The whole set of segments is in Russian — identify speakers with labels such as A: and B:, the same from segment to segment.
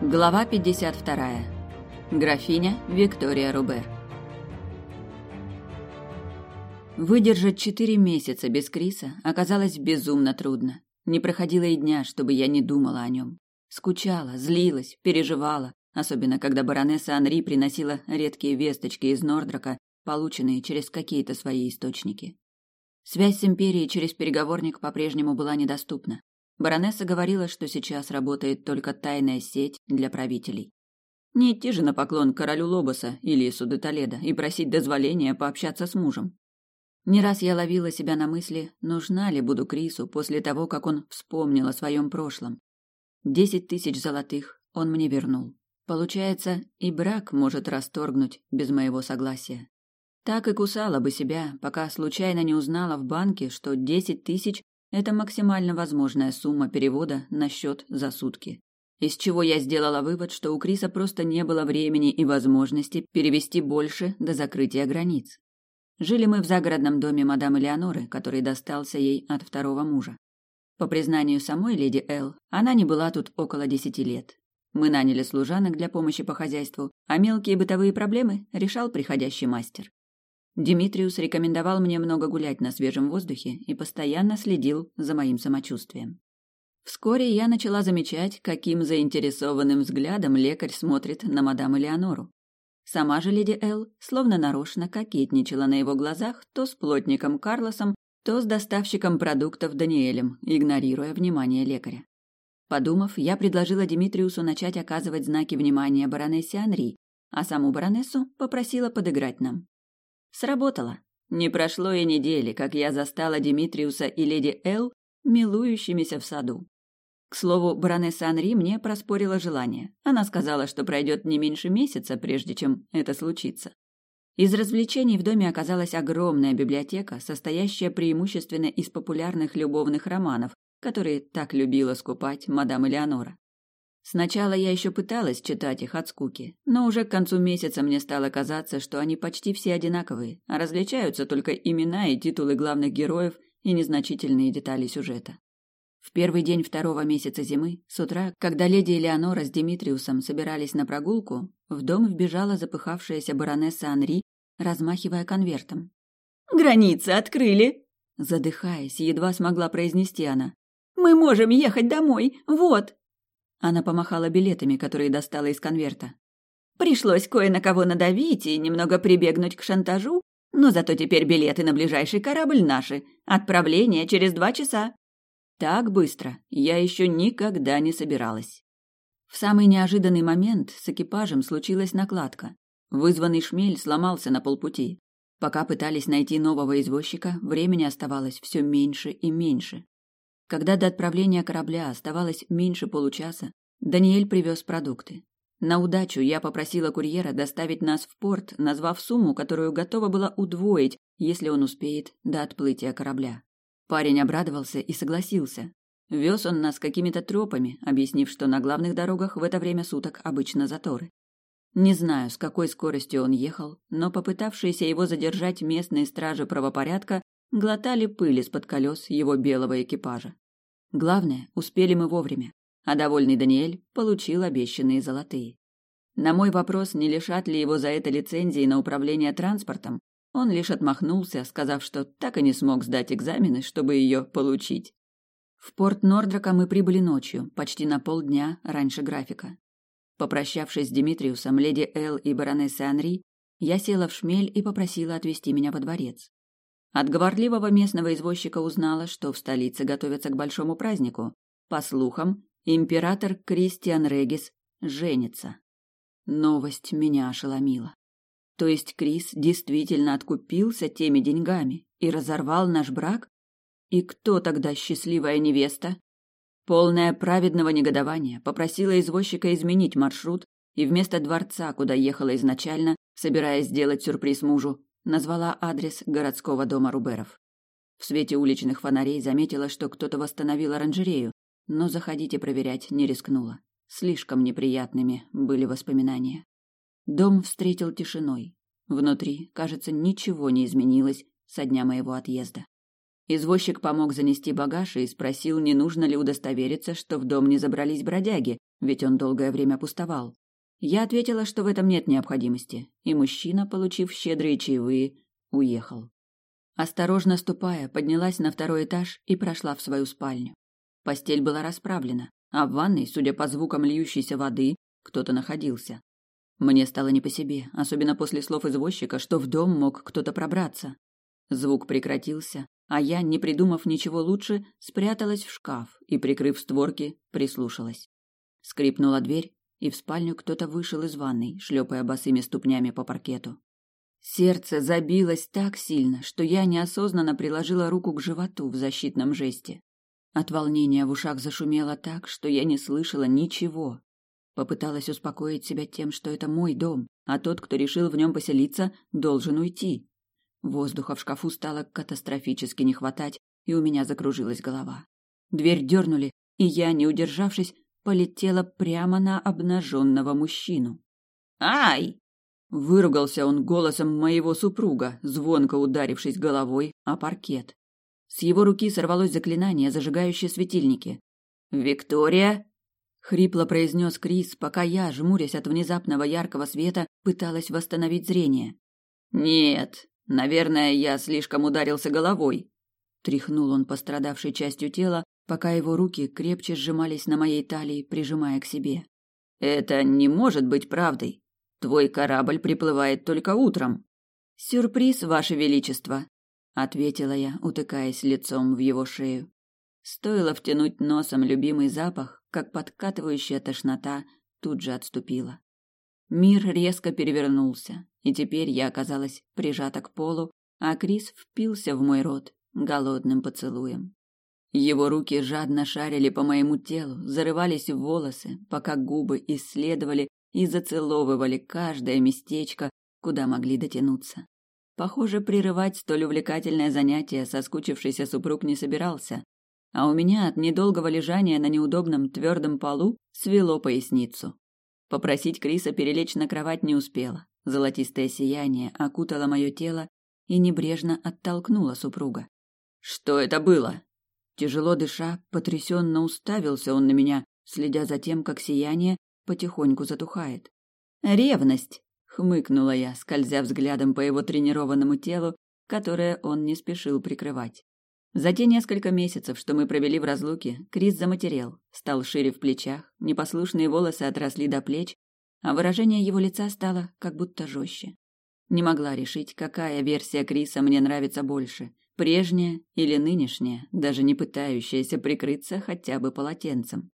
A: Глава 52. Графиня Виктория Рубер. Выдержать четыре месяца без Криса оказалось безумно трудно. Не проходило и дня, чтобы я не думала о нем. Скучала, злилась, переживала, особенно когда баронесса Анри приносила редкие весточки из Нордрака, полученные через какие-то свои источники. Связь с империей через переговорник по-прежнему была недоступна. Баронесса говорила, что сейчас работает только тайная сеть для правителей. Не идти же на поклон королю Лобоса или Ису де Толедо и просить дозволения пообщаться с мужем. Не раз я ловила себя на мысли, нужна ли буду Крису после того, как он вспомнил о своем прошлом. Десять тысяч золотых он мне вернул. Получается, и брак может расторгнуть без моего согласия. Так и кусала бы себя, пока случайно не узнала в банке, что десять тысяч это максимально возможная сумма перевода на счет за сутки. Из чего я сделала вывод, что у Криса просто не было времени и возможности перевести больше до закрытия границ. Жили мы в загородном доме мадам Элеоноры, который достался ей от второго мужа. По признанию самой леди Эл, она не была тут около десяти лет. Мы наняли служанок для помощи по хозяйству, а мелкие бытовые проблемы решал приходящий мастер. Димитриус рекомендовал мне много гулять на свежем воздухе и постоянно следил за моим самочувствием. Вскоре я начала замечать, каким заинтересованным взглядом лекарь смотрит на мадам Элеонору. Сама же леди Эл словно нарочно кокетничала на его глазах то с плотником Карлосом, то с доставщиком продуктов Даниэлем, игнорируя внимание лекаря. Подумав, я предложила Димитриусу начать оказывать знаки внимания баронессе Анри, а саму баронессу попросила подыграть нам. Сработало. Не прошло и недели, как я застала Димитриуса и леди Эл милующимися в саду. К слову, баронесса Анри мне проспорила желание. Она сказала, что пройдет не меньше месяца, прежде чем это случится. Из развлечений в доме оказалась огромная библиотека, состоящая преимущественно из популярных любовных романов, которые так любила скупать мадам Элеонора. Сначала я еще пыталась читать их от скуки, но уже к концу месяца мне стало казаться, что они почти все одинаковые, а различаются только имена и титулы главных героев и незначительные детали сюжета. В первый день второго месяца зимы, с утра, когда леди Элеонора с Димитриусом собирались на прогулку, в дом вбежала запыхавшаяся баронесса Анри, размахивая конвертом.
B: «Границы открыли!»
A: Задыхаясь, едва смогла произнести она.
B: «Мы можем ехать домой! Вот!»
A: Она помахала билетами, которые достала из конверта.
B: Пришлось кое на кого надавить и немного прибегнуть к шантажу, но зато теперь билеты на ближайший корабль наши. Отправление через два часа.
A: Так быстро я еще никогда не собиралась. В самый неожиданный момент с экипажем случилась накладка. Вызванный шмель сломался на полпути. Пока пытались найти нового извозчика, времени оставалось все меньше и меньше. Когда до отправления корабля оставалось меньше получаса, Даниэль привез продукты. На удачу я попросила курьера доставить нас в порт, назвав сумму, которую готова была удвоить, если он успеет до отплытия корабля. Парень обрадовался и согласился. Вез он нас какими-то тропами, объяснив, что на главных дорогах в это время суток обычно заторы. Не знаю, с какой скоростью он ехал, но попытавшиеся его задержать местные стражи правопорядка глотали пыль из-под колес его белого экипажа. Главное, успели мы вовремя, а довольный Даниэль получил обещанные золотые. На мой вопрос, не лишат ли его за это лицензии на управление транспортом, он лишь отмахнулся, сказав, что так и не смог сдать экзамены, чтобы ее получить. В порт Нордрака мы прибыли ночью, почти на полдня раньше графика. Попрощавшись с Димитриусом, леди Эл и баронессой Анри, я села в шмель и попросила отвезти меня во дворец. От говорливого местного извозчика узнала, что в столице готовятся к большому празднику. По слухам, император Кристиан Регис женится. Новость меня ошеломила. То есть Крис действительно откупился теми деньгами и разорвал наш брак? И кто тогда счастливая невеста? Полная праведного негодования попросила извозчика изменить маршрут и вместо дворца, куда ехала изначально, собираясь сделать сюрприз мужу, назвала адрес городского дома Руберов. В свете уличных фонарей заметила, что кто-то восстановил оранжерею, но заходить и проверять не рискнула. Слишком неприятными были воспоминания. Дом встретил тишиной. Внутри, кажется, ничего не изменилось со дня моего отъезда. Извозчик помог занести багаж и спросил, не нужно ли удостовериться, что в дом не забрались бродяги, ведь он долгое время пустовал. Я ответила, что в этом нет необходимости, и мужчина, получив щедрые чаевые, уехал. Осторожно ступая, поднялась на второй этаж и прошла в свою спальню. Постель была расправлена, а в ванной, судя по звукам льющейся воды, кто-то находился. Мне стало не по себе, особенно после слов извозчика, что в дом мог кто-то пробраться. Звук прекратился, а я, не придумав ничего лучше, спряталась в шкаф и, прикрыв створки, прислушалась. Скрипнула дверь, и в спальню кто-то вышел из ванной, шлепая босыми ступнями по паркету. Сердце забилось так сильно, что я неосознанно приложила руку к животу в защитном жесте. От волнения в ушах зашумело так, что я не слышала ничего. Попыталась успокоить себя тем, что это мой дом, а тот, кто решил в нем поселиться, должен уйти. Воздуха в шкафу стало катастрофически не хватать, и у меня закружилась голова. Дверь дернули, и я, не удержавшись, полетела прямо на обнаженного мужчину.
B: «Ай!»
A: Выругался он голосом моего супруга, звонко ударившись головой о паркет. С его руки сорвалось заклинание, зажигающее светильники.
B: «Виктория?»
A: — хрипло произнес Крис, пока я, жмурясь от внезапного яркого света, пыталась восстановить зрение.
B: «Нет, наверное, я слишком ударился головой».
A: Тряхнул он пострадавшей частью тела, пока его руки крепче сжимались на моей талии, прижимая к себе.
B: «Это не может быть правдой. Твой корабль приплывает только утром».
A: «Сюрприз, Ваше Величество», — ответила я, утыкаясь лицом в его шею. Стоило втянуть носом любимый запах, как подкатывающая тошнота тут же отступила. Мир резко перевернулся, и теперь я оказалась прижата к полу, а Крис впился в мой рот голодным поцелуем. Его руки жадно шарили по моему телу, зарывались в волосы, пока губы исследовали и зацеловывали каждое местечко, куда могли дотянуться. Похоже, прерывать столь увлекательное занятие соскучившийся супруг не собирался, а у меня от недолгого лежания на неудобном твердом полу свело поясницу. Попросить Криса перелечь на кровать не успела. Золотистое сияние окутало мое тело и небрежно оттолкнуло супруга.
B: «Что это было?»
A: Тяжело дыша, потрясенно уставился он на меня, следя за тем, как сияние потихоньку затухает. «Ревность!» — хмыкнула я, скользя взглядом по его тренированному телу, которое он не спешил прикрывать. За те несколько месяцев, что мы провели в разлуке, Крис заматерел, стал шире в плечах, непослушные волосы отросли до плеч, а выражение его лица стало как будто жестче. Не могла решить, какая версия Криса мне нравится больше Прежняя или нынешняя, даже не пытающаяся прикрыться хотя бы полотенцем.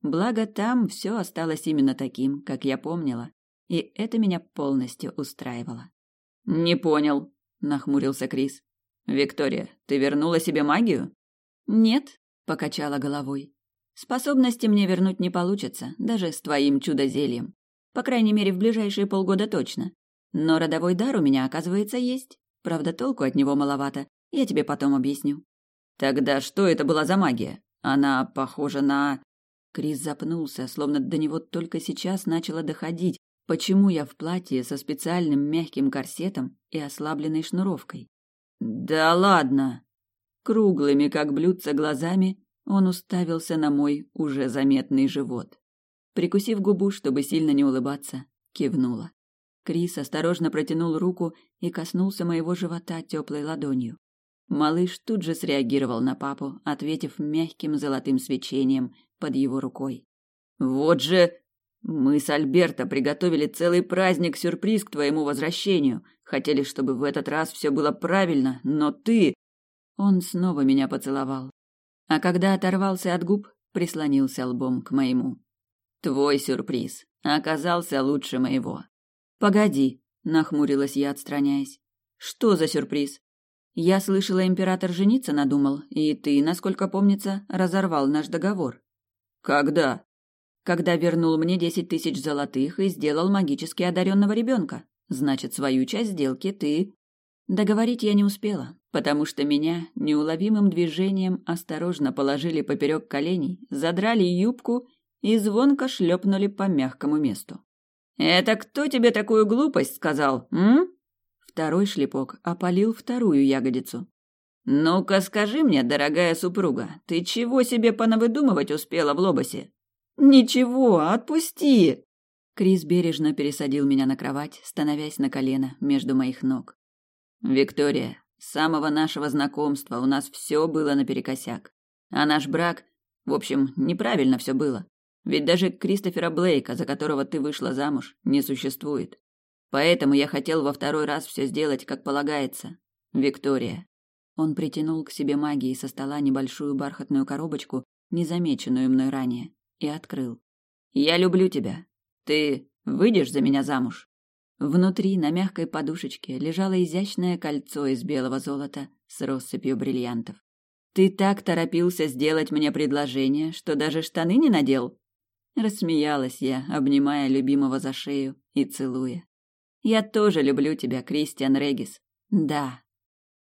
A: Благо там все осталось именно таким, как я помнила, и это меня полностью устраивало.
B: «Не понял», — нахмурился Крис. «Виктория, ты вернула себе магию?»
A: «Нет», — покачала головой. «Способности мне вернуть не получится, даже с твоим чудо-зельем. По крайней мере, в ближайшие полгода точно. Но родовой дар у меня, оказывается, есть. Правда, толку от него маловато, я тебе потом объясню.
B: Тогда что это была за магия? Она похожа на...
A: Крис запнулся, словно до него только сейчас начало доходить, почему я в платье со специальным мягким корсетом и ослабленной шнуровкой.
B: Да ладно.
A: Круглыми, как блюдца, глазами он уставился на мой уже заметный живот. Прикусив губу, чтобы сильно не улыбаться, кивнула. Крис осторожно протянул руку и коснулся моего живота теплой ладонью. Малыш тут же среагировал на папу, ответив мягким золотым свечением под его рукой.
B: «Вот же! Мы с Альберто приготовили целый праздник-сюрприз к твоему возвращению. Хотели, чтобы в этот раз все было правильно, но ты...»
A: Он снова меня поцеловал. А когда оторвался от губ, прислонился лбом к моему.
B: «Твой сюрприз оказался лучше моего».
A: «Погоди», — нахмурилась я, отстраняясь. «Что за сюрприз?» Я слышала, император жениться надумал, и ты, насколько помнится, разорвал наш договор.
B: Когда?
A: Когда вернул мне десять тысяч золотых и сделал магически одаренного ребенка. Значит, свою часть сделки ты... Договорить я не успела, потому что меня неуловимым движением осторожно положили поперек коленей, задрали юбку и звонко шлепнули по мягкому месту.
B: «Это кто тебе такую глупость сказал, м?»
A: Второй шлепок опалил вторую ягодицу.
B: «Ну-ка скажи мне, дорогая супруга, ты чего себе понавыдумывать успела в лобосе?» Ничего, отпусти!»
A: Крис бережно пересадил меня на кровать, становясь на колено между моих ног.
B: «Виктория, с самого нашего знакомства у нас все было наперекосяк. А наш брак, в общем, неправильно все было. Ведь даже Кристофера Блейка, за которого ты вышла замуж, не существует. Поэтому я хотел во второй раз все сделать, как полагается. Виктория.
A: Он притянул к себе магией со стола небольшую бархатную коробочку, незамеченную мной ранее, и открыл.
B: Я люблю тебя. Ты выйдешь за меня замуж?
A: Внутри, на мягкой подушечке, лежало изящное кольцо из белого золота с россыпью бриллиантов.
B: Ты так торопился сделать мне предложение, что даже штаны не надел?
A: Рассмеялась я, обнимая любимого за шею и целуя.
B: Я тоже люблю тебя, Кристиан Регис.
A: Да,